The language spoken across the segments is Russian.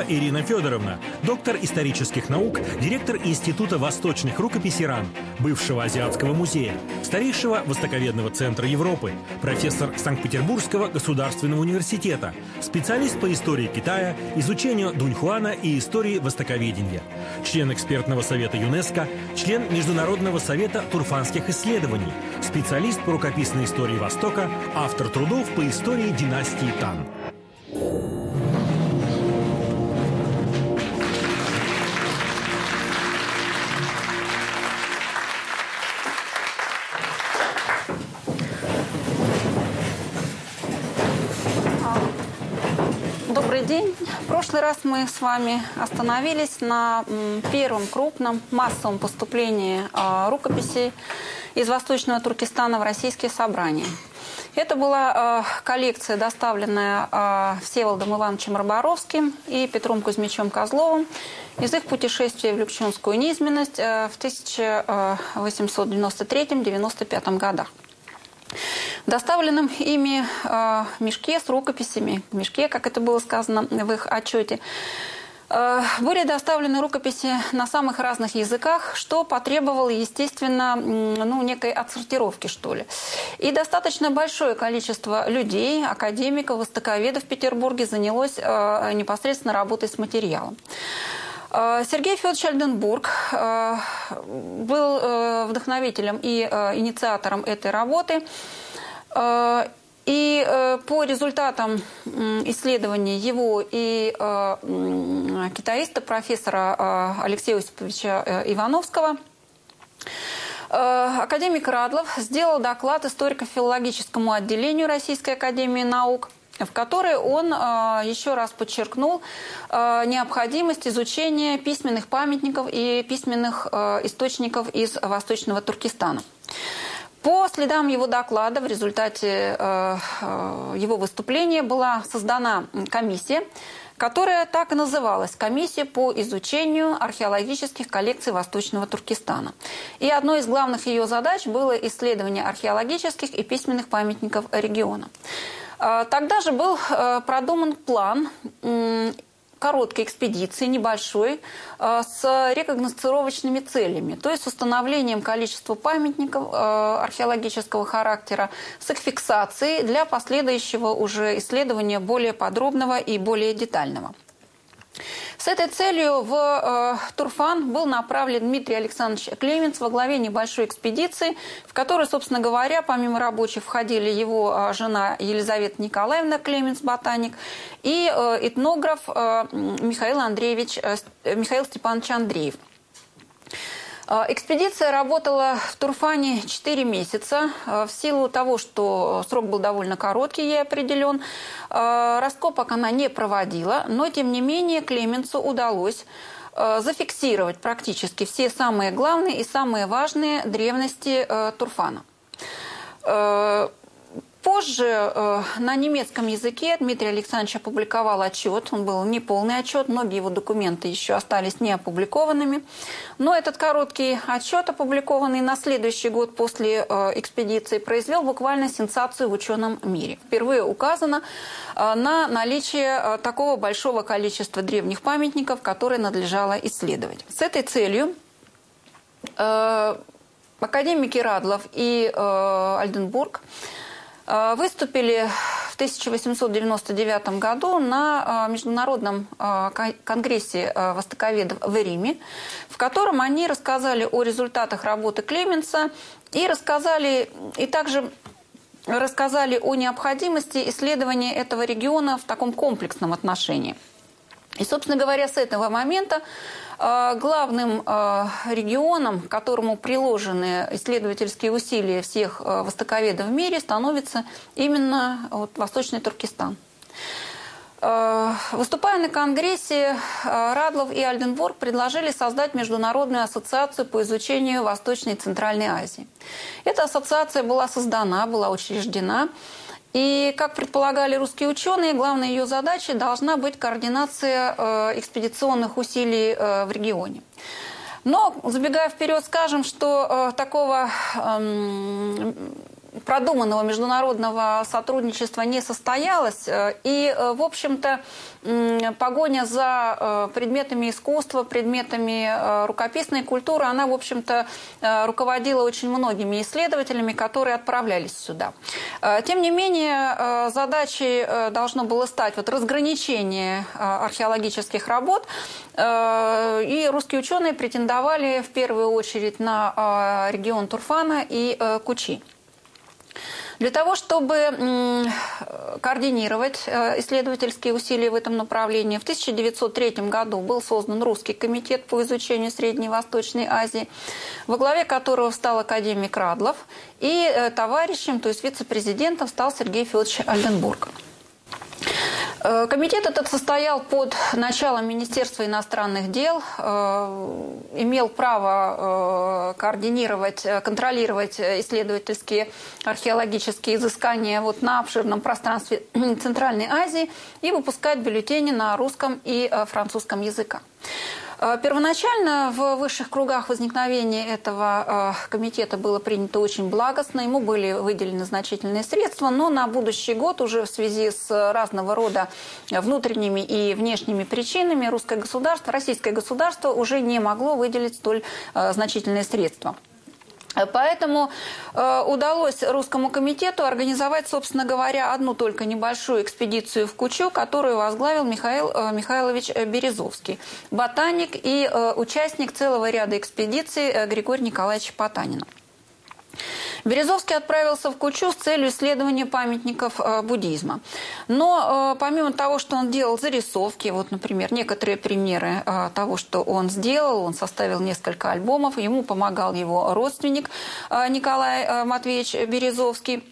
Попова Ирина Федоровна, доктор исторических наук, директор Института восточных рукописей РАН, бывшего Азиатского музея, старейшего востоковедного центра Европы, профессор Санкт-Петербургского государственного университета, специалист по истории Китая, изучению Дуньхуана и истории востоковедения, член экспертного совета ЮНЕСКо, член Международного совета турфанских исследований, специалист по рукописной истории Востока, автор трудов по истории династии Тан. Прошлый раз мы с вами остановились на первом крупном массовом поступлении а, рукописей из Восточного Туркестана в российские собрания. Это была а, коллекция, доставленная а, Всеволодом Ивановичем Роборовским и Петром Кузьмичем Козловым из их путешествия в Люкчунскую низменность в 1893-95 годах. Доставленном ими э, мешке с рукописями, мешке, как это было сказано в их отчете, э, были доставлены рукописи на самых разных языках, что потребовало, естественно, ну, некой отсортировки, что ли. И достаточно большое количество людей, академиков, востоковедов в Петербурге занялось э, непосредственно работой с материалом. Сергей Федорович Альденбург был вдохновителем и инициатором этой работы. И по результатам исследований его и китаиста, профессора Алексея Осиповича Ивановского, академик Радлов сделал доклад историко-филологическому отделению Российской академии наук – в которой он еще раз подчеркнул необходимость изучения письменных памятников и письменных источников из Восточного Туркестана. По следам его доклада в результате его выступления была создана комиссия, которая так и называлась «Комиссия по изучению археологических коллекций Восточного Туркестана». И одной из главных ее задач было исследование археологических и письменных памятников региона. А, тогда же был э, продуман план короткой экспедиции, небольшой, э, с рекогносцировочными целями, то есть с установлением количества памятников э, археологического характера, с их фиксацией для последующего уже исследования более подробного и более детального. С этой целью в э, Турфан был направлен Дмитрий Александрович Клеменц во главе небольшой экспедиции, в которой, собственно говоря, помимо рабочих входили его э, жена Елизавета Николаевна Клеменц, ботаник, и э, этнограф э, Михаил Андреевич, э, Михаил Степанович Андреев – экспедиция работала в Турфане 4 месяца. А, в силу того, что срок был довольно короткий, ей определен, а, раскопок она не проводила, но, тем не менее, Клеменцу удалось зафиксировать практически все самые главные и самые важные древности Турфана. Позже э, на немецком языке Дмитрий Александрович опубликовал отчет. Он был неполный отчет, многие его документы еще остались не опубликованными. Но этот короткий отчет, опубликованный на следующий год после э, экспедиции, произвел буквально сенсацию в ученом мире. Впервые указано э, на наличие э, такого большого количества древних памятников, которые надлежало исследовать. С этой целью э, академики Радлов и э, Альденбург – выступили в 1899 году на э, Международном э, конгрессе востоковедов в Риме, в котором они рассказали о результатах работы Клеменса и рассказали, и также рассказали о необходимости исследования этого региона в таком комплексном отношении. И, собственно говоря, с этого момента главным а, регионом, к которому приложены исследовательские усилия всех а, востоковедов в мире, становится именно вот Восточный Туркестан. Выступая на Конгрессе, Радлов и Альденбург предложили создать Международную ассоциацию по изучению Восточной и Центральной Азии. Эта ассоциация была создана, была учреждена и, как предполагали русские ученые, главной ее задачей должна быть координация э, экспедиционных усилий э, в регионе. Но, забегая вперед, скажем, что э, такого э, продуманного международного сотрудничества не состоялось. И, в общем-то, погоня за предметами искусства, предметами рукописной культуры, она, в общем-то, руководила очень многими исследователями, которые отправлялись сюда. Тем не менее, задачей должно было стать вот разграничение археологических работ, и русские ученые претендовали в первую очередь на регион Турфана и Кучи. Для того, чтобы координировать э, исследовательские усилия в этом направлении, в 1903 году был создан Русский комитет по изучению Средней Азии, во главе которого стал академик Радлов, и э, товарищем, то есть вице-президентом стал Сергей Федорович Альденбург. Э, комитет этот состоял под началом Министерства иностранных дел, э, имел право э, координировать, контролировать исследовательские археологические изыскания вот на обширном пространстве Центральной Азии и выпускать бюллетени на русском и французском языках. Э, первоначально в высших кругах возникновения этого э, комитета было принято очень благостно, ему были выделены значительные средства, но на будущий год уже в связи с разного рода внутренними и внешними причинами русское государство, российское государство уже не могло выделить столь э, значительные средства. Поэтому э, удалось русскому комитету организовать, собственно говоря, одну только небольшую экспедицию в Кучу, которую возглавил Михаил э, Михайлович Березовский, ботаник и э, участник целого ряда экспедиций э, Григория Николаевича Потанина. Березовский отправился в Кучу с целью исследования памятников э, буддизма. Но э, помимо того, что он делал зарисовки, вот, например, некоторые примеры э, того, что он сделал, он составил несколько альбомов, ему помогал его родственник Николай Матвеевич Березовский.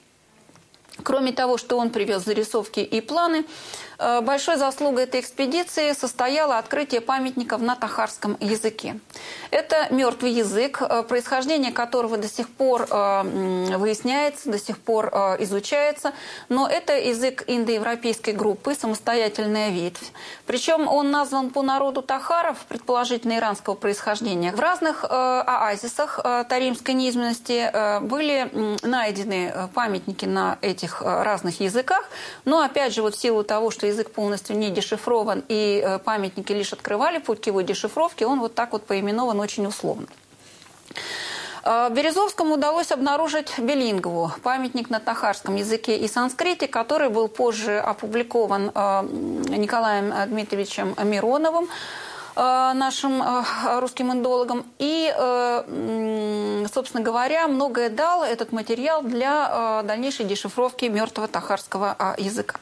Кроме того, что он привез зарисовки и планы, большой заслугой этой экспедиции состояло открытие памятников на тахарском языке. Это мертвый язык, э, происхождение которого до сих пор э, выясняется, до сих пор изучается, но это язык индоевропейской группы, самостоятельная ветвь. Причем он назван по народу тахаров, предположительно иранского происхождения. В разных оазисах таримской низменности были найдены памятники на этих разных языках, но опять же вот в силу того, что язык полностью не дешифрован, и э, памятники лишь открывали путь к его дешифровке, он вот так вот поименован очень условно. Э, Березовскому удалось обнаружить Белингову, памятник на тахарском языке и санскрите, который был позже опубликован э, Николаем Дмитриевичем Мироновым, нашим русским индологом. И, собственно говоря, многое дал этот материал для дальнейшей дешифровки мертвого тахарского языка.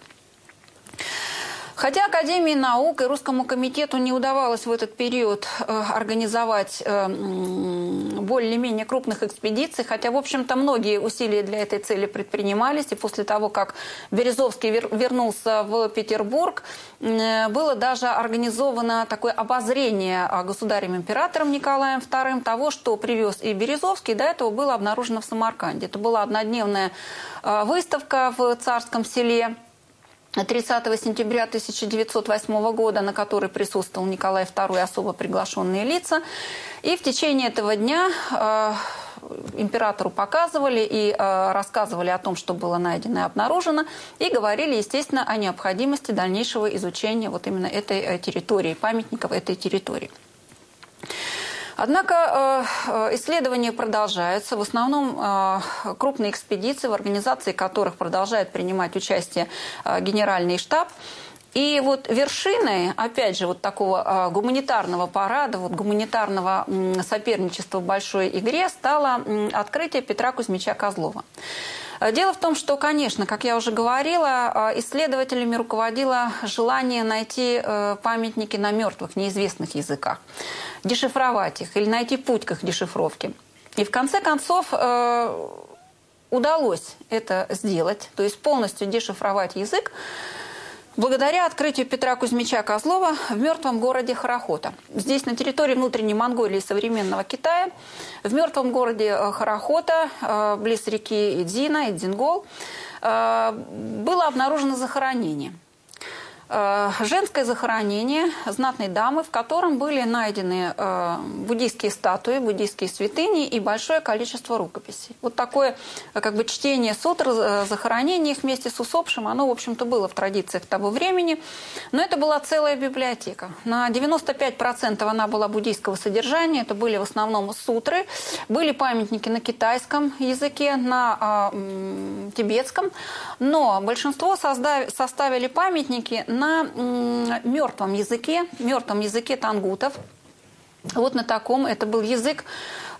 Хотя Академии наук и Русскому комитету не удавалось в этот период э, организовать э, более-менее крупных экспедиций, хотя, в общем-то, многие усилия для этой цели предпринимались, и после того, как Березовский вернулся в Петербург, э, было даже организовано такое обозрение государем-императором Николаем II того, что привез и Березовский, до этого было обнаружено в Самарканде. Это была однодневная выставка в Царском селе, 30 сентября 1908 года, на которой присутствовал Николай II и особо приглашенные лица. И в течение этого дня э, императору показывали и э, рассказывали о том, что было найдено и обнаружено, и говорили, естественно, о необходимости дальнейшего изучения вот именно этой э, территории, памятников этой территории. Однако э, э, исследования продолжаются. В основном э, крупные экспедиции, в организации которых продолжает принимать участие генеральный штаб. И вот вершиной, опять же, вот такого гуманитарного парада, вот гуманитарного соперничества в большой игре стало открытие Петра Кузьмича Козлова. Дело в том, что, конечно, как я уже говорила, исследователями руководило желание найти памятники на мертвых, неизвестных языках дешифровать их или найти путь к их дешифровке. И в конце концов э, удалось это сделать, то есть полностью дешифровать язык, благодаря открытию Петра Кузьмича Козлова в мертвом городе Харахота. Здесь, на территории внутренней Монголии современного Китая, в мертвом городе э, Харахота, э, близ реки Идзина, Идзингол, было обнаружено захоронение – Э, женское захоронение знатной дамы, в котором были найдены э, буддийские статуи, буддийские святыни и большое количество рукописей. Вот такое э, как бы чтение сутр, захоронение вместе с усопшим, оно, в общем-то, было в традициях того времени. Но это была целая библиотека. На 95% она была буддийского содержания. Это были в основном сутры. Были памятники на китайском языке, на э, тибетском. Но большинство составили памятники на мертвом языке, мертвом языке тангутов. Вот на таком, это был язык,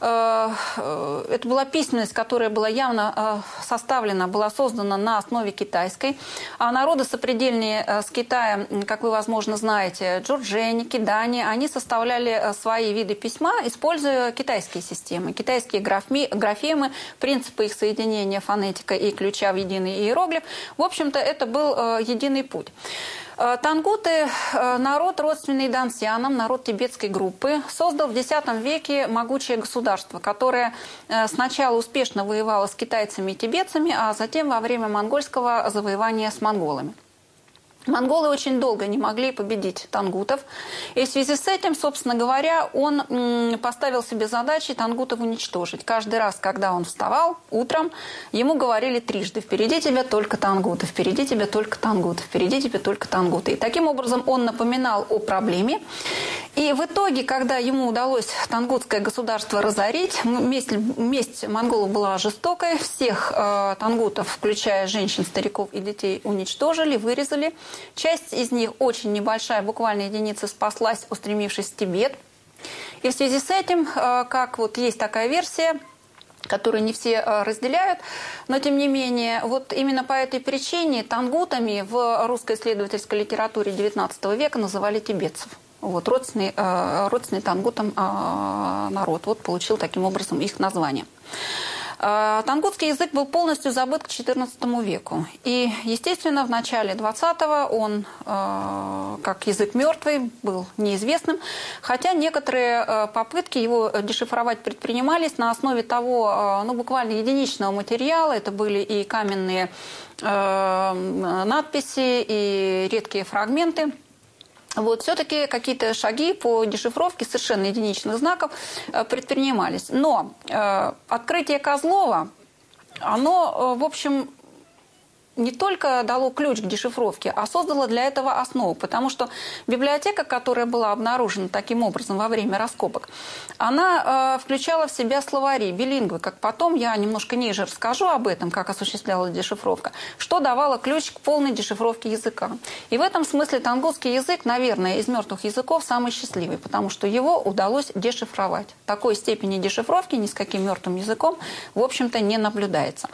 э, э, это была письменность, которая была явно э, составлена, была создана на основе китайской. А народы сопредельные с Китаем, как вы, возможно, знаете, джурджени, кидани, они составляли свои виды письма, используя китайские системы, китайские графемы, принципы их соединения, фонетика и ключа в единый иероглиф. В общем-то, это был единый путь. Э, тангуты э, – народ, родственный дансянам, народ тибетской группы, создал в X веке могучее государство, которое э, сначала успешно воевало с китайцами и тибетцами, а затем во время монгольского завоевания с монголами. Монголы очень долго не могли победить тангутов. И в связи с этим, собственно говоря, он поставил себе задачи тангутов уничтожить. Каждый раз, когда он вставал утром, ему говорили трижды «Впереди тебя только тангуты, впереди тебя только тангуты, впереди тебя только тангуты». И таким образом он напоминал о проблеме. И в итоге, когда ему удалось тангутское государство разорить, месть, месть монголов была жестокой, всех э, тангутов, включая женщин, стариков и детей, уничтожили, вырезали – Часть из них, очень небольшая, буквально единица, спаслась, устремившись в Тибет. И в связи с этим, э, как вот есть такая версия, которую не все э, разделяют, но тем не менее, вот именно по этой причине тангутами в русской исследовательской литературе XIX века называли тибетцев. Вот, родственный, э, родственный тангутам народ. Вот получил таким образом их название. Э, тангутский язык был полностью забыт к XIV веку. И, естественно, в начале XX он, э, как язык мертвый, был неизвестным. Хотя некоторые э, попытки его дешифровать предпринимались на основе того, ну, буквально единичного материала. Это были и каменные надписи, и редкие фрагменты – вот, все-таки какие-то шаги по дешифровке совершенно единичных знаков э, предпринимались. Но э, открытие Козлова, оно, э, в общем, не только дало ключ к дешифровке, а создало для этого основу, потому что библиотека, которая была обнаружена таким образом во время раскопок, она э, включала в себя словари, билингвы, как потом я немножко ниже расскажу об этом, как осуществлялась дешифровка, что давало ключ к полной дешифровке языка. И в этом смысле тангутский язык, наверное, из мертвых языков самый счастливый, потому что его удалось дешифровать. Такой степени дешифровки ни с каким мертвым языком, в общем-то, не наблюдается.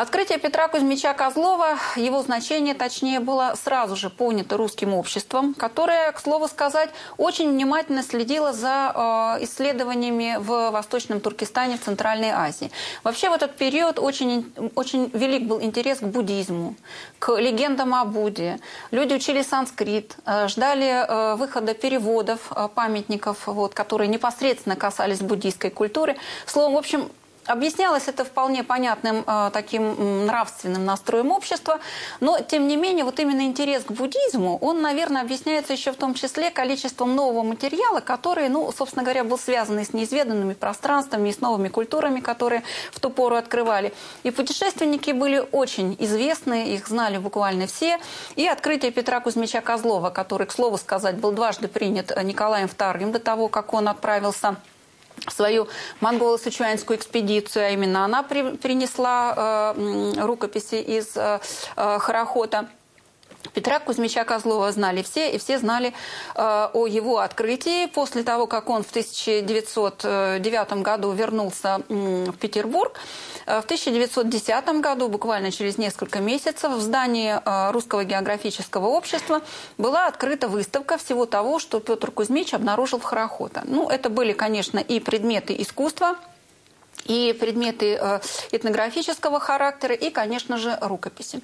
Открытие Петра Кузьмича Козлова, его значение, точнее, было сразу же понято русским обществом, которое, к слову сказать, очень внимательно следило за э, исследованиями в Восточном Туркестане, в Центральной Азии. Вообще в этот период очень, очень велик был интерес к буддизму, к легендам о Будде. Люди учили санскрит, э, ждали э, выхода переводов памятников, вот, которые непосредственно касались буддийской культуры. Словом, в общем, Объяснялось это вполне понятным э, таким нравственным настроем общества, но, тем не менее, вот именно интерес к буддизму, он, наверное, объясняется еще в том числе количеством нового материала, который, ну, собственно говоря, был связан с неизведанными пространствами, и с новыми культурами, которые в ту пору открывали. И путешественники были очень известны, их знали буквально все. И открытие Петра Кузьмича Козлова, который, к слову сказать, был дважды принят Николаем II до того, как он отправился свою монголо-сычуанскую экспедицию, а именно она при, принесла э, рукописи из э, э, Харахота. Петра Кузьмича Козлова знали все, и все знали э, о его открытии. После того, как он в 1909 году вернулся э, в Петербург, э, в 1910 году, буквально через несколько месяцев, в здании э, Русского географического общества была открыта выставка всего того, что Петр Кузьмич обнаружил в Хорохота. Ну, это были, конечно, и предметы искусства, и предметы э, этнографического характера, и, конечно же, рукописи.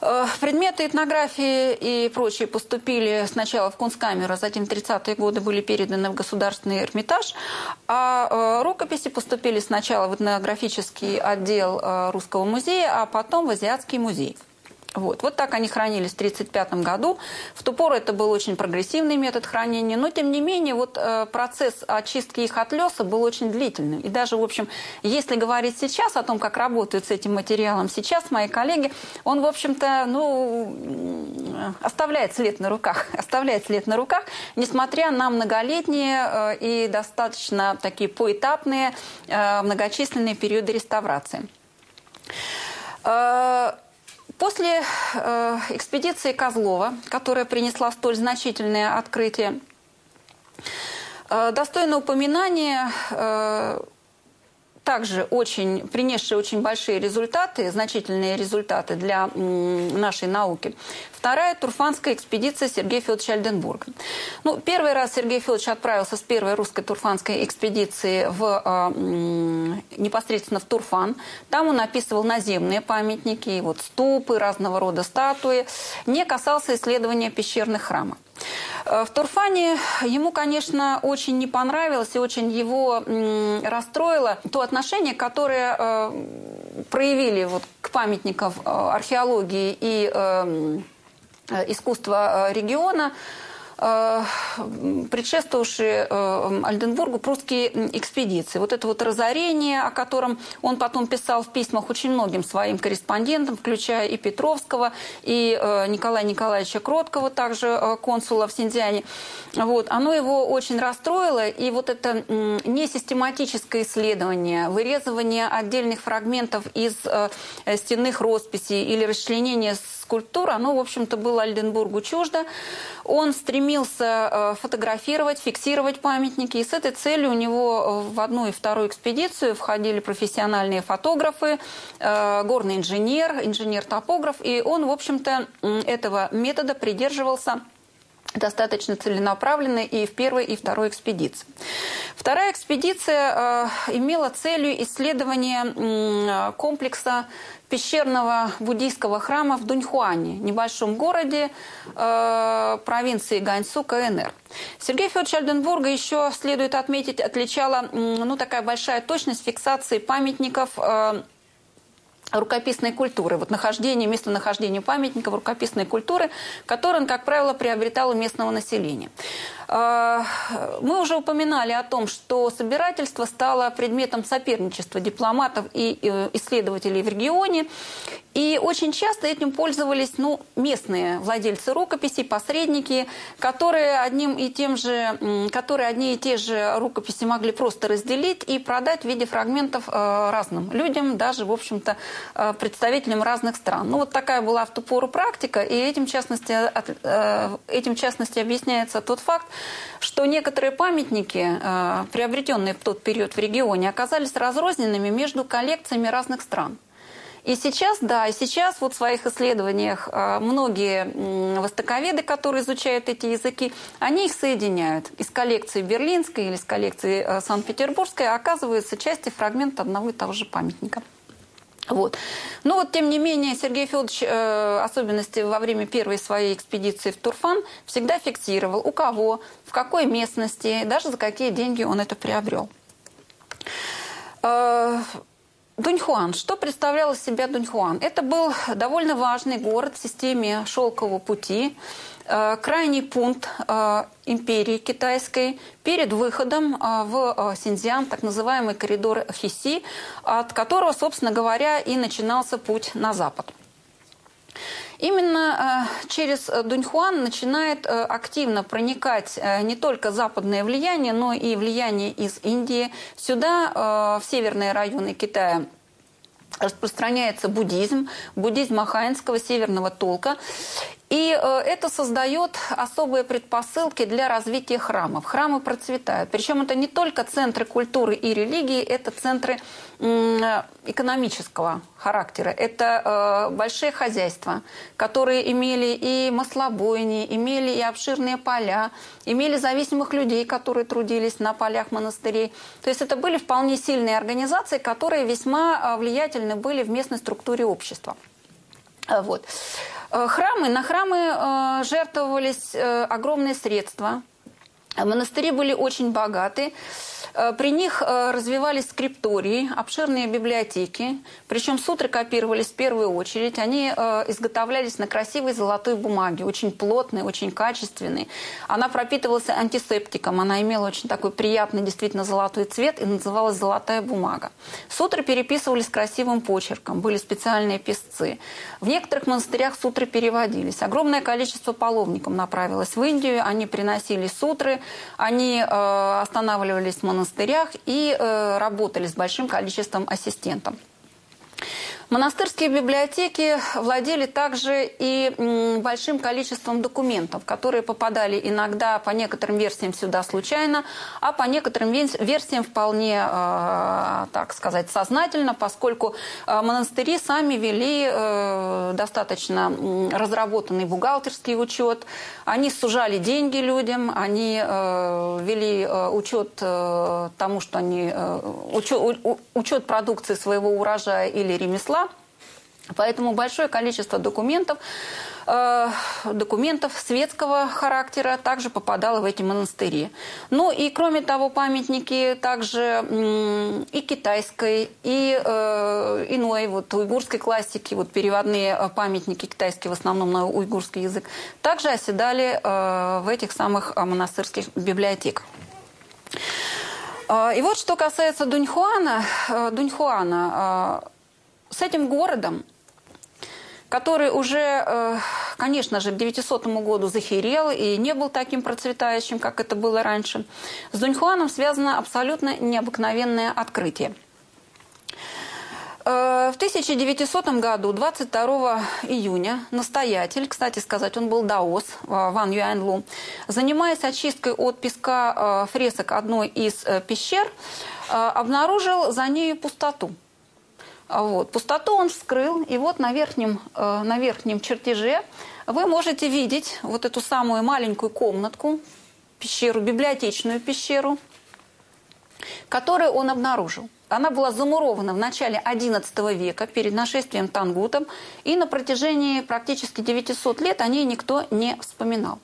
Э, предметы этнографии и прочие поступили сначала в Кунсткамеру, а затем в 30-е годы были переданы в Государственный Эрмитаж, а э, рукописи поступили сначала в этнографический отдел Русского музея, а потом в Азиатский музей. Вот. вот так они хранились в 1935 году. В ту пору это был очень прогрессивный метод хранения, но тем не менее вот, э, процесс очистки их от леса был очень длительным. И даже, в общем, если говорить сейчас о том, как работают с этим материалом, сейчас мои коллеги, он, в общем-то, ну, оставляет след на руках, оставляет след на руках, несмотря на многолетние э, и достаточно такие поэтапные э, многочисленные периоды реставрации. После э, экспедиции Козлова, которая принесла столь значительное открытие, э, достойно упоминания э, также очень, принесшие очень большие результаты, значительные результаты для нашей науки. Вторая турфанская экспедиция Сергея Федоровича Альденбурга. Ну, первый раз Сергей Федорович отправился с первой русской турфанской экспедиции в, э, непосредственно в Турфан. Там он описывал наземные памятники, вот ступы, разного рода статуи. Не касался исследования пещерных храмов. Э, в Турфане ему, конечно, очень не понравилось и очень его расстроило то отношение, которое э, проявили вот к памятникам археологии и искусства региона Э, предшествовавшие э, Альденбургу прусские экспедиции. Вот это вот разорение, о котором он потом писал в письмах очень многим своим корреспондентам, включая и Петровского, и э, Николая Николаевича Кроткого, также консула в Синьцзяне. Вот. Оно его очень расстроило, и вот это несистематическое исследование, вырезывание отдельных фрагментов из стенных росписей или расчленение скульптур, оно, в общем-то, было Альденбургу чуждо. Он стремился э, фотографировать, фиксировать памятники, и с этой целью у него в одну и вторую экспедицию входили профессиональные фотографы, э, горный инженер, инженер-топограф, и он, в общем-то, этого метода придерживался достаточно целенаправленно и в первой, и второй экспедиции. Вторая экспедиция э, имела целью исследование э, комплекса пещерного буддийского храма в Дуньхуане, небольшом городе э, провинции Ганьсу, КНР. Сергей Федорович Альденбурга еще, следует отметить, отличала ну, такая большая точность фиксации памятников э, рукописной культуры, вот нахождение, местонахождение памятников рукописной культуры, который он, как правило, приобретал у местного населения. А, мы уже упоминали о том, что собирательство стало предметом соперничества дипломатов и исследователей в регионе. И очень часто этим пользовались ну, местные владельцы рукописей, посредники, которые, одним и тем же, которые одни и те же рукописи могли просто разделить и продать в виде фрагментов э, разным людям, даже, в общем-то, э, представителям разных стран. Ну, вот такая была в ту пору практика, и этим, в частности, э, этим, в частности объясняется тот факт, что некоторые памятники, приобретенные в тот период в регионе, оказались разрозненными между коллекциями разных стран. И сейчас, да, и сейчас вот в своих исследованиях а, многие востоковеды, которые изучают эти языки, они их соединяют. Из коллекции берлинской или из коллекции а, Санкт-Петербургской оказываются части фрагмента одного и того же памятника. Вот. Но вот, тем не менее, Сергей Федорович, э, особенности во время первой своей экспедиции в Турфан, всегда фиксировал, у кого, в какой местности, даже за какие деньги он это приобрел. Э, Дуньхуан. Что представлял из себя Дуньхуан? Это был довольно важный город в системе Шелкового пути, крайний пункт э, империи китайской перед выходом э, в Синьцзян, так называемый коридор Хиси, от которого, собственно говоря, и начинался путь на запад. Именно э, через Дуньхуан начинает э, активно проникать э, не только западное влияние, но и влияние из Индии. Сюда, в северные районы Китая, распространяется буддизм, буддизм Махаинского северного толка. И э, это создает особые предпосылки для развития храмов. Храмы процветают. Причем это не только центры культуры и религии, это центры экономического характера. Это э, большие хозяйства, которые имели и маслобойни, имели и обширные поля, имели зависимых людей, которые трудились на полях монастырей. То есть это были вполне сильные организации, которые весьма э, влиятельны были в местной структуре общества. Вот. Э, храмы, на храмы э, жертвовались э, огромные средства. Монастыри были очень богаты. Э, при них э, развивались скриптории, обширные библиотеки. Причем сутры копировались в первую очередь. Они э, изготовлялись на красивой золотой бумаге, очень плотной, очень качественной. Она пропитывалась антисептиком, она имела очень такой приятный, действительно золотой цвет и называлась «золотая бумага». Сутры переписывались красивым почерком, были специальные писцы. В некоторых монастырях сутры переводились. Огромное количество паломников направилось в Индию, они приносили сутры, они останавливались в монастырях, монастырях и э, работали с большим количеством ассистентов. Монастырские библиотеки владели также и большим количеством документов, которые попадали иногда по некоторым версиям сюда случайно, а по некоторым версиям вполне, э, так сказать, сознательно, поскольку э, монастыри сами вели э, достаточно разработанный бухгалтерский учет, они сужали деньги людям, они вели учет тому, что они учет, продукции своего урожая или ремесла. Поэтому большое количество документов, э, документов светского характера также попадало в эти монастыри. Ну и кроме того, памятники также и китайской, и э, иной вот уйгурской классики, вот переводные э, памятники китайские в основном на уйгурский язык, также оседали в этих самых монастырских библиотеках. И вот что касается Дуньхуана, Дуньхуана с этим городом, который уже, э, конечно же, к 900 году захерел и не был таким процветающим, как это было раньше, с Дуньхуаном связано абсолютно необыкновенное открытие. Э, в 1900 году, 22 июня, настоятель, кстати сказать, он был даос, э, Ван Юаньлу, занимаясь очисткой от песка фресок одной из пещер, обнаружил за нею пустоту – вот. Пустоту он вскрыл, и вот на верхнем, э, на верхнем чертеже вы можете видеть вот эту самую маленькую комнатку, пещеру, библиотечную пещеру, которую он обнаружил. Она была замурована в начале XI века перед нашествием Тангутом, и на протяжении практически 900 лет о ней никто не вспоминал.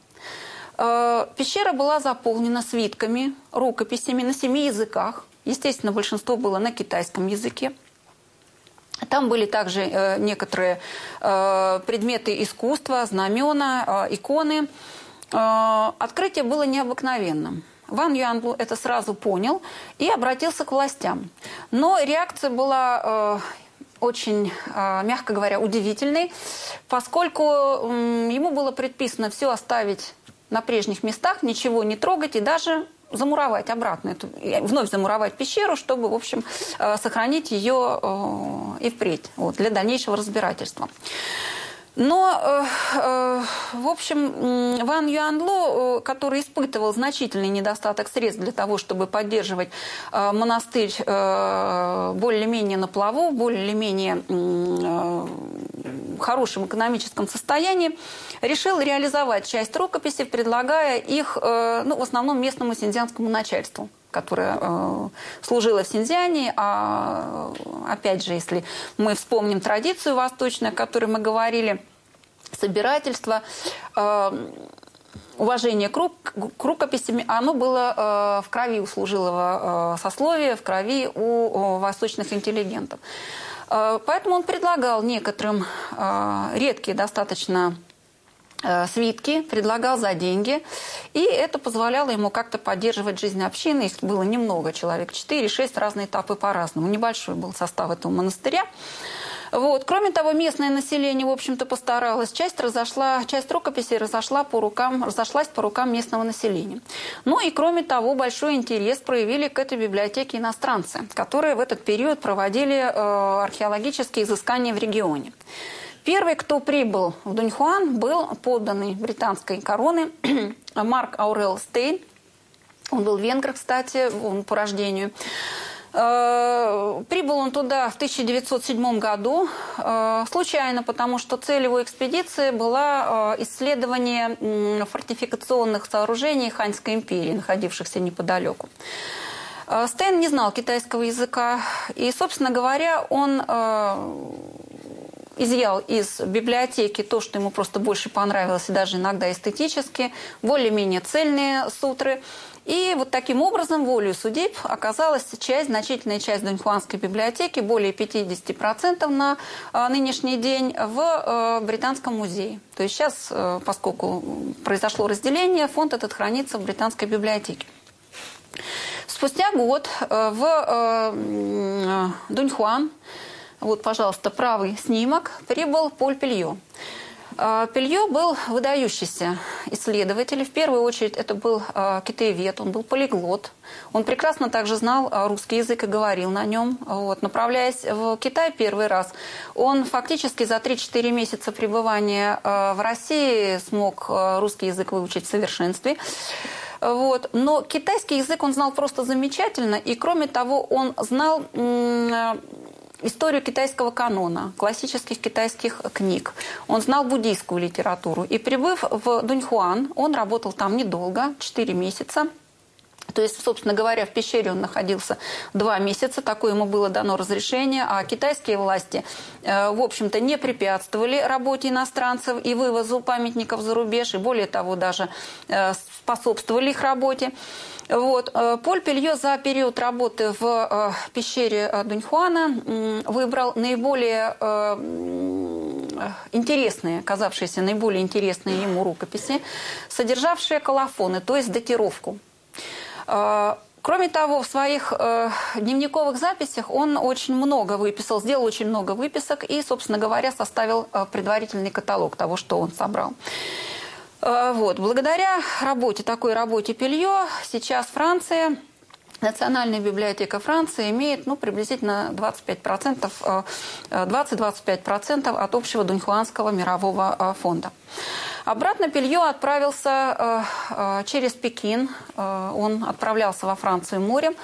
Э, пещера была заполнена свитками, рукописями на семи языках. Естественно, большинство было на китайском языке. Там были также э, некоторые э, предметы искусства, знамена, э, иконы. Э, открытие было необыкновенным. Ван Юанлу это сразу понял и обратился к властям. Но реакция была э, очень, э, мягко говоря, удивительной, поскольку ему было предписано все оставить на прежних местах, ничего не трогать и даже замуровать обратно, эту, вновь замуровать пещеру, чтобы, в общем, э, сохранить ее э, и впредь вот, для дальнейшего разбирательства. Но, э, э, в общем, Ван Юанло, э, который испытывал значительный недостаток средств для того, чтобы поддерживать э, монастырь более-менее на плаву, более-менее э, хорошем экономическом состоянии, решил реализовать часть рукописей, предлагая их, ну, в основном местному синьцзянскому начальству которое э, служило в Синьцзяне. А, опять же, если мы вспомним традицию восточную, о которой мы говорили, собирательство, э, уважение к, рук, к рукописям, оно было э, в крови у служилого сословия, в крови у, восточных интеллигентов. Поэтому он предлагал некоторым редкие достаточно свитки, предлагал за деньги. И это позволяло ему как-то поддерживать жизнь общины. Их было немного, человек 4-6, разные этапы по-разному. Небольшой был состав этого монастыря. Вот. Кроме того, местное население, в общем-то, постаралось. Часть разошла, часть рукописей разошла по рукам, разошлась по рукам местного населения. Ну и кроме того, большой интерес проявили к этой библиотеке иностранцы, которые в этот период проводили э, археологические изыскания в регионе. Первый, кто прибыл в Дуньхуан, был подданный британской короны Марк Аурел Стейн. Он был венгр, кстати, он по рождению. Э, прибыл он туда в 1907 году, э, случайно, потому что цель его экспедиции была э, исследование фортификационных сооружений Ханьской империи, находившихся неподалеку. Стэн не знал китайского языка, и, собственно говоря, он изъял из библиотеки то, что ему просто больше понравилось, и даже иногда эстетически, более-менее цельные сутры. И вот таким образом, волею судеб, оказалась часть, значительная часть Дуньхуанской библиотеки, более 50% на а, нынешний день, в а, Британском музее. То есть сейчас, а, поскольку произошло разделение, фонд этот хранится в Британской библиотеке. Спустя год в Дуньхуан, вот, пожалуйста, правый снимок, прибыл Поль Пелье. А, Пелье был выдающийся исследователь. В первую очередь это был а, китаевед, он был полиглот. Он прекрасно также знал а, русский язык и говорил на нем. Вот. Направляясь в Китай первый раз, он фактически за 3-4 месяца пребывания в России смог русский язык выучить в совершенстве. Вот. Но китайский язык он знал просто замечательно, и кроме того, он знал историю китайского канона, классических китайских книг. Он знал буддийскую литературу. И прибыв в Дуньхуан, он работал там недолго, 4 месяца. То есть, собственно говоря, в пещере он находился два месяца, такое ему было дано разрешение, а китайские власти, э, в общем-то, не препятствовали работе иностранцев и вывозу памятников за рубеж, и более того, даже э, способствовали их работе. Вот. Э, Поль Пелье за период работы в пещере Дуньхуана выбрал наиболее интересные, казавшиеся наиболее интересные ему рукописи, содержавшие колофоны, то есть датировку. Кроме того, в своих э, дневниковых записях он очень много выписал, сделал очень много выписок и, собственно говоря, составил э, предварительный каталог того, что он собрал. Э, вот. Благодаря работе, такой работе Пелье, сейчас Франция Национальная библиотека Франции имеет ну, приблизительно 25%, 20-25% э, от общего Дуньхуанского мирового э, фонда. Обратно Пелье отправился э, через Пекин. Он отправлялся во Францию морем.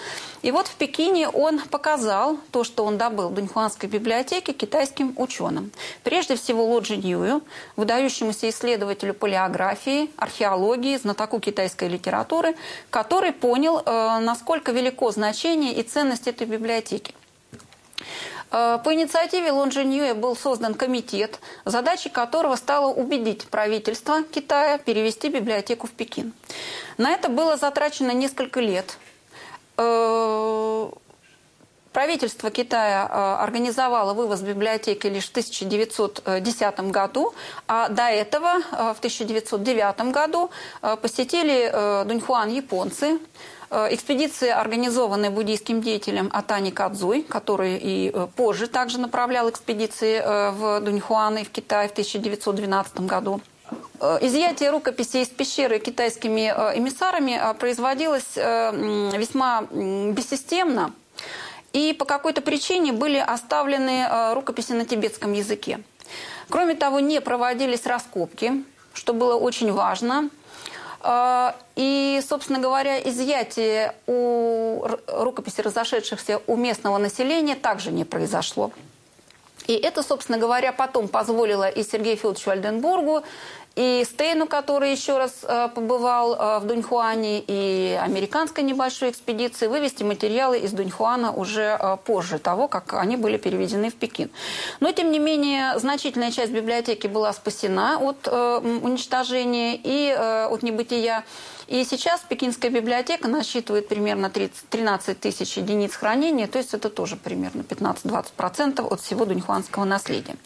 И вот в Пекине он показал то, что он добыл в Дуньхуанской библиотеке китайским ученым. Прежде всего Ло Джиньюю, выдающемуся исследователю палеографии, археологии, знатоку китайской литературы, который понял, насколько велико значение и ценность этой библиотеки. Э, по инициативе Лон Джиньюэ был создан комитет, задачей которого стало убедить правительство Китая перевести библиотеку в Пекин. На это было затрачено несколько лет. Э, правительство Китая э, организовало вывоз библиотеки лишь в 1910 году, а до этого, в 1909 году, посетили Дуньхуан японцы, экспедиции, организованные буддийским деятелем Атани Кадзуй, который и э, позже также направлял экспедиции э, в Дуньхуан и в Китай в 1912 году. Изъятие рукописей из пещеры китайскими эмиссарами производилось весьма бессистемно, и по какой-то причине были оставлены рукописи на тибетском языке. Кроме того, не проводились раскопки, что было очень важно – и, собственно говоря, изъятие у рукописи разошедшихся у местного населения также не произошло. И это, собственно говоря, потом позволило и Сергею Федоровичу Альденбургу, и Стейну, который еще раз э, побывал э, в Дуньхуане, и американской небольшой экспедиции, вывести материалы из Дуньхуана уже э, позже того, как они были переведены в Пекин. Но, тем не менее, значительная часть библиотеки была спасена от уничтожения и от небытия. И сейчас Пекинская библиотека насчитывает примерно 30, 13 тысяч единиц хранения, то есть это тоже примерно 15-20% от всего дуньхуанского наследия.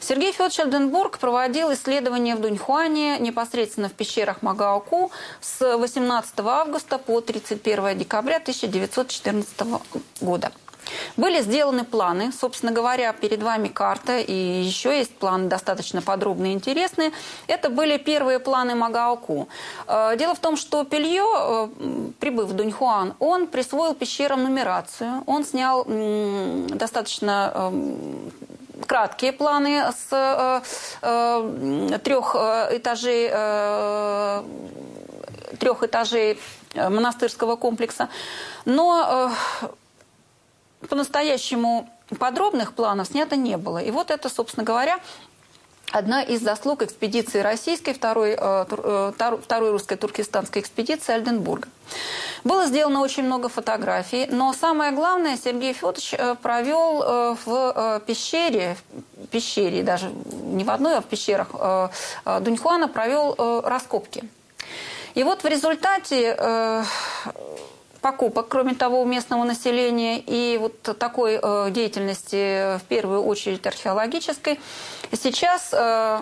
Сергей Федорович Альденбург проводил исследования в Дуньхуане непосредственно в пещерах Магаоку с 18 августа по 31 декабря 1914 года. Были сделаны планы, собственно говоря, перед вами карта, и еще есть планы достаточно подробные и интересные. Это были первые планы Магаоку. Э, дело в том, что Пелье, э, прибыв в Дуньхуан, он присвоил пещерам нумерацию, он снял достаточно эм, краткие планы с э, э, трех этажей э, трех этажей монастырского комплекса. Но по-настоящему подробных планов снято не было. И вот это, собственно говоря, одна из заслуг экспедиции российской, второй, э, э, второй русской туркестанской экспедиции Альденбурга. Было сделано очень много фотографий, но самое главное, Сергей Федорович э, провел в пещере, пещере, даже не в одной, а в пещерах Дуньхуана провел раскопки. И вот в результате покупок, кроме того, у местного населения и вот такой э, деятельности, в первую очередь археологической, сейчас э,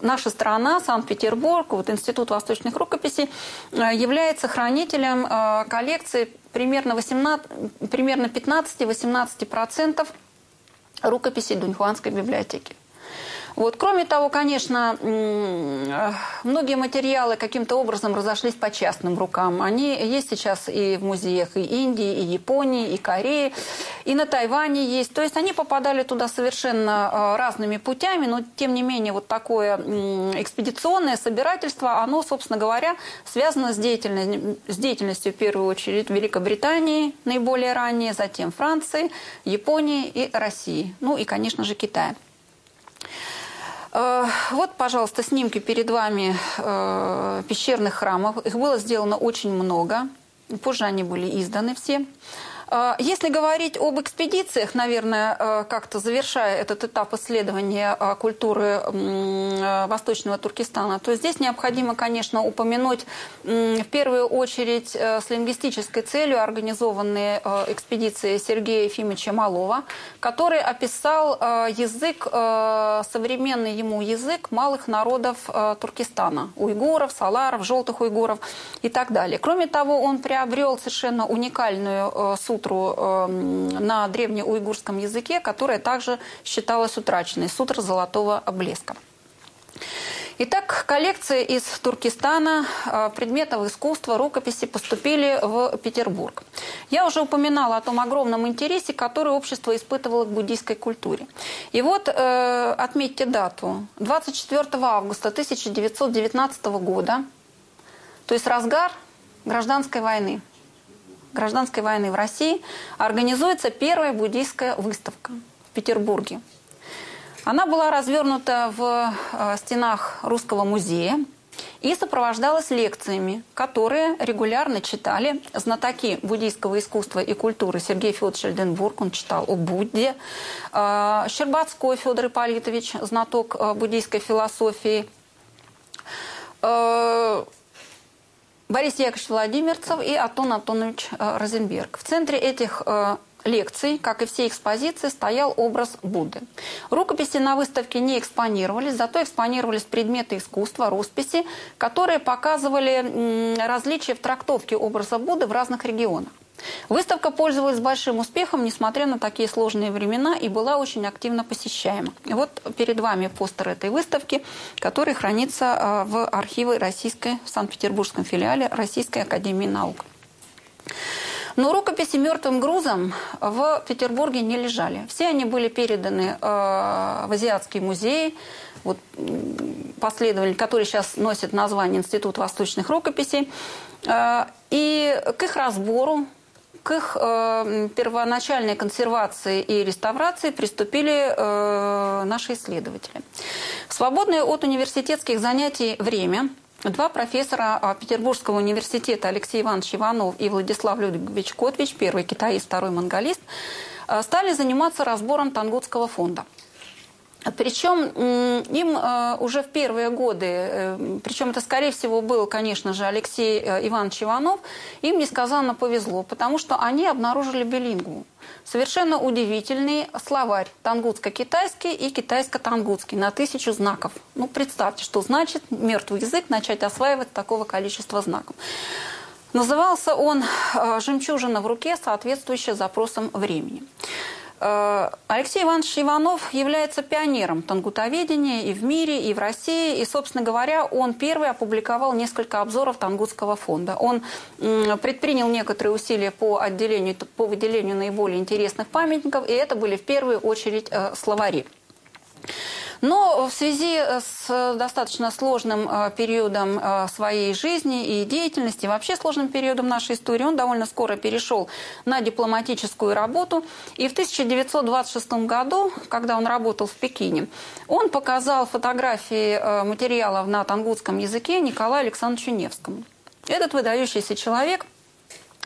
наша страна, Санкт-Петербург, вот Институт восточных рукописей, э, является хранителем коллекции примерно, 18, примерно 15-18% рукописей Дуньхуанской библиотеки. Вот. Кроме того, конечно, многие материалы каким-то образом разошлись по частным рукам. Они есть сейчас и в музеях и Индии, и Японии, и Кореи, и на Тайване есть. То есть они попадали туда совершенно а, разными путями, но тем не менее вот такое экспедиционное собирательство, оно, собственно говоря, связано с деятельностью, с деятельностью в первую очередь Великобритании, наиболее ранее, затем Франции, Японии и России. Ну и, конечно же, Китая. Э, вот, пожалуйста, снимки перед вами э, пещерных храмов. Их было сделано очень много. Позже они были изданы все. А, если говорить об экспедициях, наверное, э, как-то завершая этот этап исследования а, культуры э, Восточного Туркестана, то здесь необходимо, конечно, упомянуть в первую очередь э, с лингвистической целью организованные экспедиции Сергея Ефимовича Малова, который описал язык, современный ему язык малых народов Туркестана, уйгуров, саларов, желтых уйгуров и так далее. Кроме того, он приобрел совершенно уникальную суть сутру эм, на древнеуйгурском языке, которая также считалась утраченной, сутра золотого блеска. Итак, коллекции из Туркестана э, предметов искусства, рукописи поступили в Петербург. Я уже упоминала о том огромном интересе, который общество испытывало к буддийской культуре. И вот э, отметьте дату. 24 августа 1919 года, то есть разгар гражданской войны гражданской войны в России организуется первая буддийская выставка в Петербурге. Она была развернута в э, стенах Русского музея и сопровождалась лекциями, которые регулярно читали знатоки буддийского искусства и культуры. Сергей Федорович Эльденбург, он читал о Будде, э, Щербацкой Федор Ипполитович, знаток э, буддийской философии, Борис Яковлевич Владимирцев и Антон Антонович э, Розенберг. В центре этих э, лекций, как и все экспозиции, стоял образ Будды. Рукописи на выставке не экспонировались, зато экспонировались предметы искусства, росписи, которые показывали различия в трактовке образа Будды в разных регионах. Выставка пользовалась большим успехом, несмотря на такие сложные времена, и была очень активно посещаема. И вот перед вами постер этой выставки, который хранится а, в архиве Российской, в Санкт-Петербургском филиале Российской Академии Наук. Но рукописи мертвым грузом в Петербурге не лежали. Все они были переданы э, в Азиатский музей, вот, последователь, который сейчас носит название Институт восточных рукописей. Э, и к их разбору к их э, первоначальной консервации и реставрации приступили э, наши исследователи. В свободное от университетских занятий время два профессора э, Петербургского университета Алексей Иванович Иванов и Владислав Людвигович Котвич, первый китаист, второй монголист, э, стали заниматься разбором Тангутского фонда. Причем им э, уже в первые годы, э, причем это, скорее всего, был, конечно же, Алексей э, Иванович Иванов, им несказанно повезло, потому что они обнаружили билингву. Совершенно удивительный словарь тангутско-китайский и китайско-тангутский на тысячу знаков. Ну, представьте, что значит мертвый язык начать осваивать такого количества знаков. Назывался он «Жемчужина в руке», соответствующая запросам времени. Э, Алексей Иванович Иванов является пионером тангутоведения и в мире, и в России. И, собственно говоря, он первый опубликовал несколько обзоров Тангутского фонда. Он предпринял некоторые усилия по, отделению, по выделению наиболее интересных памятников, и это были в первую очередь э, словари. Но в связи э, с достаточно сложным э, периодом э, своей жизни и деятельности, вообще сложным периодом нашей истории, он довольно скоро перешел на дипломатическую работу. И в 1926 году, когда он работал в Пекине, он показал фотографии материалов на тангутском языке Николаю Александровичу Невскому. Этот выдающийся человек –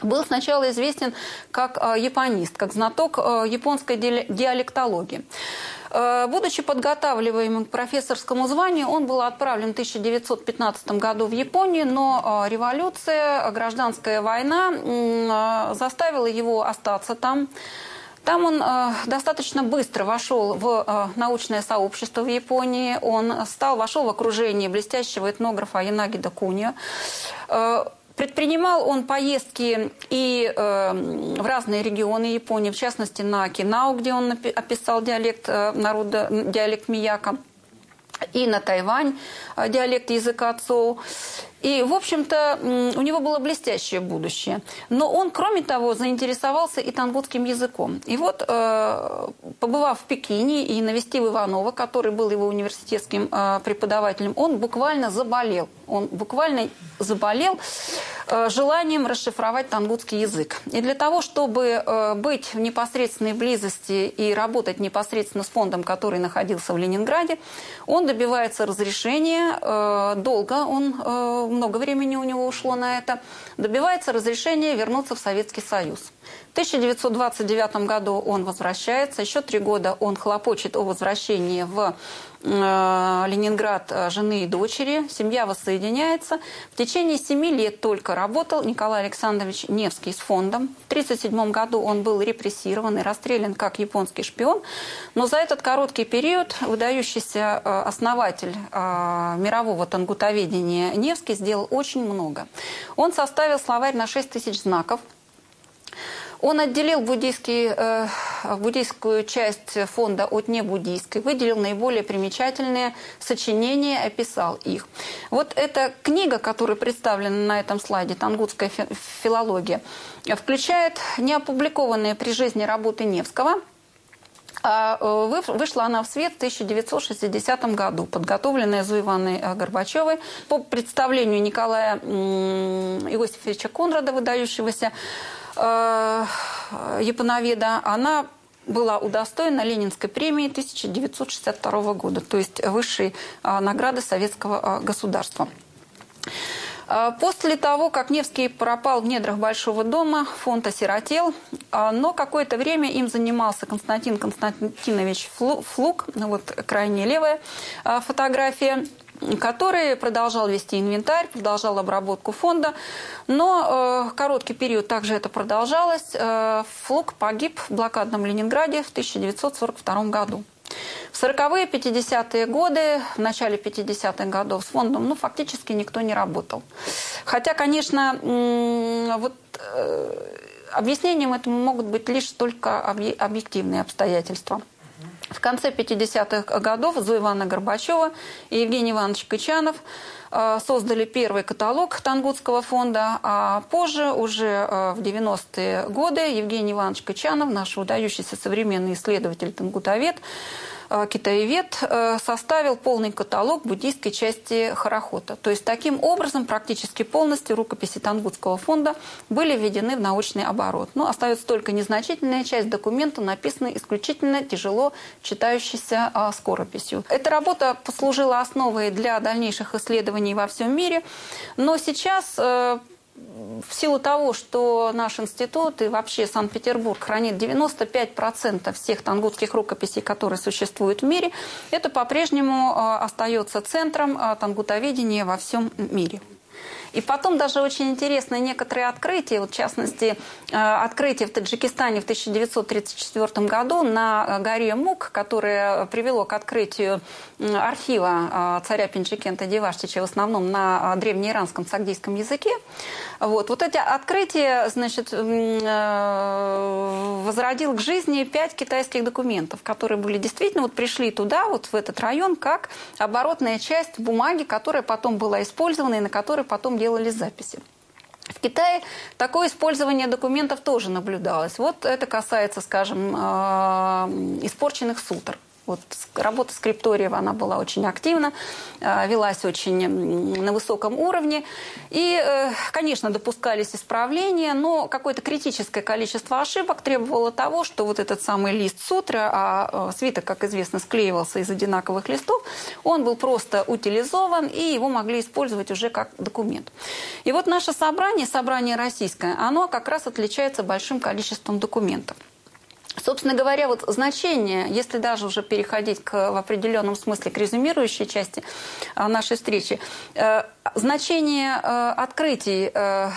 был сначала известен как японист, как знаток японской диалектологии. Будучи подготавливаемым к профессорскому званию, он был отправлен в 1915 году в Японию, но революция, гражданская война заставила его остаться там. Там он э, достаточно быстро вошел в э, научное сообщество в Японии. Он стал, вошел в окружение блестящего этнографа Янагида. Э, предпринимал он поездки и э, в разные регионы Японии, в частности на Кинау, где он описал диалект э, народа, диалект Мияка, и на Тайвань, э, диалект языка Цоу. И, в общем-то, у него было блестящее будущее. Но он, кроме того, заинтересовался и тангутским языком. И вот, э, побывав в Пекине и навестив Иванова, который был его университетским э, преподавателем, он буквально заболел. Он буквально заболел э, желанием расшифровать тангутский язык. И для того, чтобы быть в непосредственной близости и работать непосредственно с фондом, который находился в Ленинграде, он добивается разрешения. Долго он много времени у него ушло на это, добивается разрешения вернуться в Советский Союз. В 1929 году он возвращается, еще три года он хлопочет о возвращении в э, Ленинград э, жены и дочери, семья воссоединяется. В течение семи лет только работал Николай Александрович Невский с фондом. В 1937 году он был репрессирован и расстрелян как японский шпион. Но за этот короткий период выдающийся э, основатель мирового тангутоведения Невский сделал очень много. Он составил словарь на 6 тысяч знаков, он отделил буддийский, э, буддийскую часть фонда от небуддийской, выделил наиболее примечательные сочинения, описал их. Вот эта книга, которая представлена на этом слайде, «Тангутская филология», включает неопубликованные при жизни работы Невского – а э, вышла она в свет в 1960 году, подготовленная Зуеваной э, Горбачевой по представлению Николая Иосифовича Конрада, выдающегося э, японоведа. Она была удостоена Ленинской премии 1962 года, то есть высшей награды советского государства. А, после того, как Невский пропал в недрах Большого дома, фонд осиротел, но какое-то время им занимался Константин Константинович Флук, ну вот крайне левая фотография, который продолжал вести инвентарь, продолжал обработку фонда, но э, короткий период также это продолжалось. Э, Флук погиб в блокадном Ленинграде в 1942 году. В 40-е, 50-е годы, в начале 50-х годов с фондом ну, фактически никто не работал. Хотя, конечно, вот э, объяснением этому могут быть лишь только объективные обстоятельства. В конце 50-х годов Зоя Ивановна Горбачева и Евгений Иванович Кычанов э, создали первый каталог Тангутского фонда, а позже, уже э, в 90-е годы, Евгений Иванович Кычанов, наш выдающийся современный исследователь тангутовед, Э, китаевед э, составил полный каталог буддийской части Харахота. То есть таким образом практически полностью рукописи Тангутского фонда были введены в научный оборот. Но остается только незначительная часть документа, написанная исключительно тяжело читающейся а, скорописью. Эта работа послужила основой для дальнейших исследований во всем мире, но сейчас э, в силу того, что наш институт и вообще Санкт-Петербург хранит 95% всех тангутских рукописей, которые существуют в мире, это по-прежнему э, остается центром э, тангутоведения во всем мире. И потом даже очень интересные некоторые открытия, вот в частности, э, открытие в Таджикистане в 1934 году на горе Мук, которое привело к открытию архива царя Пинчикента Деваштича в основном на древнеиранском сагдийском языке. Вот, вот эти открытия, значит, э, возродил к жизни пять китайских документов, которые были действительно, вот пришли туда, вот в этот район, как оборотная часть бумаги, которая потом была использована и на которой потом делали записи. В Китае такое использование документов тоже наблюдалось. Вот это касается, скажем, э, испорченных сутр. Вот работа Скрипториева, она была очень активна, э, велась очень на высоком уровне. И, э, конечно, допускались исправления, но какое-то критическое количество ошибок требовало того, что вот этот самый лист сутра, а свиток, как известно, склеивался из одинаковых листов, он был просто утилизован, и его могли использовать уже как документ. И вот наше собрание, собрание российское, оно как раз отличается большим количеством документов. Собственно говоря, вот значение, если даже уже переходить к, в определенном смысле к резюмирующей части а, нашей встречи, э, значение э, открытий, э,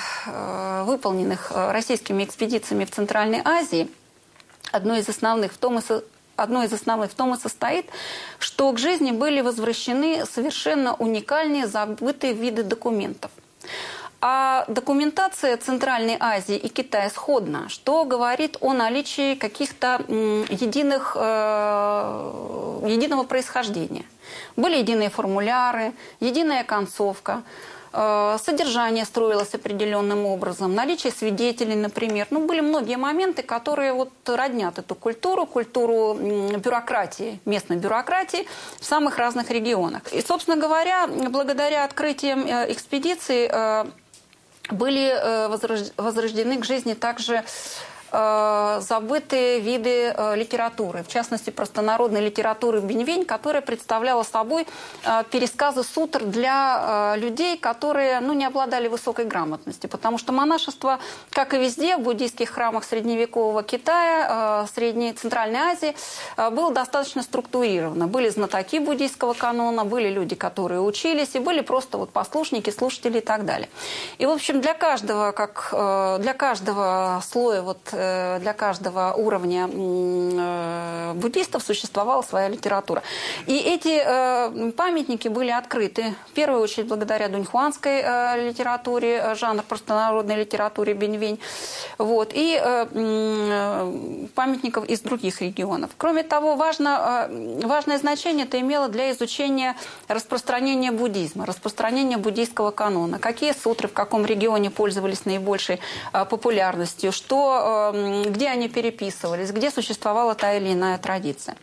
выполненных российскими экспедициями в Центральной Азии, одно из основных в том и одно из основных в том и состоит, что к жизни были возвращены совершенно уникальные забытые виды документов. А документация Центральной Азии и Китая сходна, что говорит о наличии каких-то единых, э, единого происхождения. Были единые формуляры, единая концовка, э, содержание строилось определенным образом, наличие свидетелей, например. Ну, были многие моменты, которые вот роднят эту культуру, культуру бюрократии, местной бюрократии в самых разных регионах. И, собственно говоря, благодаря открытиям э, экспедиции были э, возрождены к жизни также Э, забытые виды э, литературы, в частности, простонародной литературы Беньвень, которая представляла собой э, пересказы сутр для людей, которые ну, не обладали высокой грамотностью, потому что монашество, как и везде, в буддийских храмах средневекового Китая, Средней Центральной Азии, было достаточно структурировано. Были знатоки буддийского канона, были люди, которые учились, и были просто вот послушники, слушатели и так далее. И, в общем, для каждого, как для каждого слоя вот для каждого уровня э, буддистов существовала своя литература. И эти э, памятники были открыты, в первую очередь, благодаря дуньхуанской литературе, жанр простонародной литературе Беньвень, вот, и памятников из других регионов. Кроме того, важно, важное значение это имело для изучения распространения буддизма, распространения буддийского канона. Какие сутры в каком регионе пользовались наибольшей популярностью, что где они переписывались, где существовала та или иная традиция.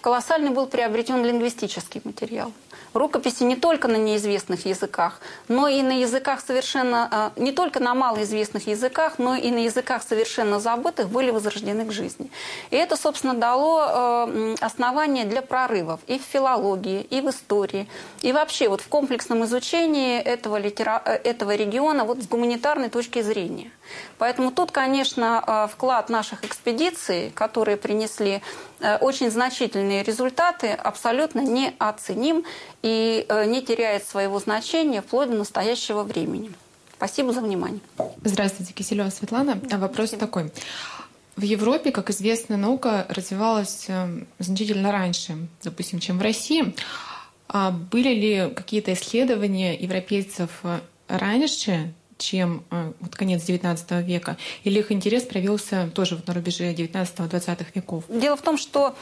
Колоссальный был приобретен лингвистический материал рукописи не только на неизвестных языках, но и на языках совершенно, а, не только на малоизвестных языках, но и на языках совершенно забытых были возрождены к жизни. И это, собственно, дало а, основание для прорывов и в филологии, и в истории, и вообще вот в комплексном изучении этого, литера... Э, этого региона вот с гуманитарной точки зрения. Поэтому тут, конечно, а, вклад наших экспедиций, которые принесли э, очень значительные результаты, абсолютно неоценим и э, не теряет своего значения вплоть до настоящего времени. Спасибо за внимание. Здравствуйте, Киселева Светлана. Вопрос Спасибо. такой. В Европе, как известно, наука развивалась э, значительно раньше, допустим, чем в России. А были ли какие-то исследования европейцев э, раньше, чем вот конец XIX века, или их интерес проявился тоже вот на рубеже XIX-XX веков? Дело в том, что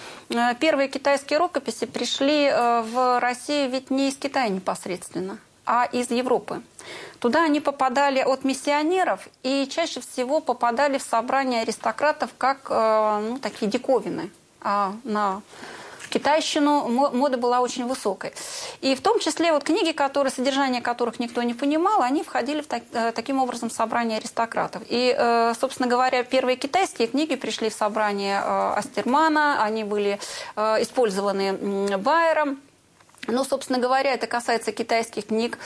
первые китайские рукописи пришли в Россию ведь не из Китая непосредственно, а из Европы. Туда они попадали от миссионеров и чаще всего попадали в собрания аристократов как ну, такие диковины а на китайщину мода была очень высокой. И в том числе вот книги, которые, содержание которых никто не понимал, они входили в так, э, таким образом в собрание аристократов. И, э, собственно говоря, первые китайские книги пришли в собрание э, Астермана, они были использованы Байером. Ну, собственно говоря, это касается китайских книг.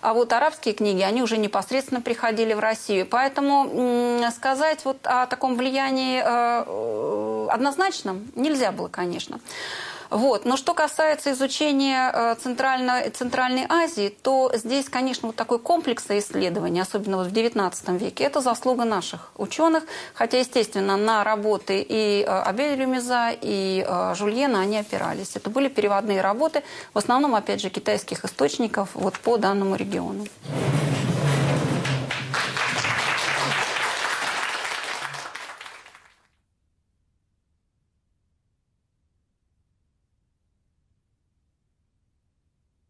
А вот арабские книги, они уже непосредственно приходили в Россию. Поэтому сказать вот о таком влиянии однозначном нельзя было, конечно. Вот. Но что касается изучения э, Центральной, Центральной Азии, то здесь, конечно, вот такой комплекс исследований, особенно вот в XIX веке, это заслуга наших ученых, хотя, естественно, на работы и э, Абель Люмеза, и э, Жульена они опирались. Это были переводные работы, в основном, опять же, китайских источников вот по данному региону.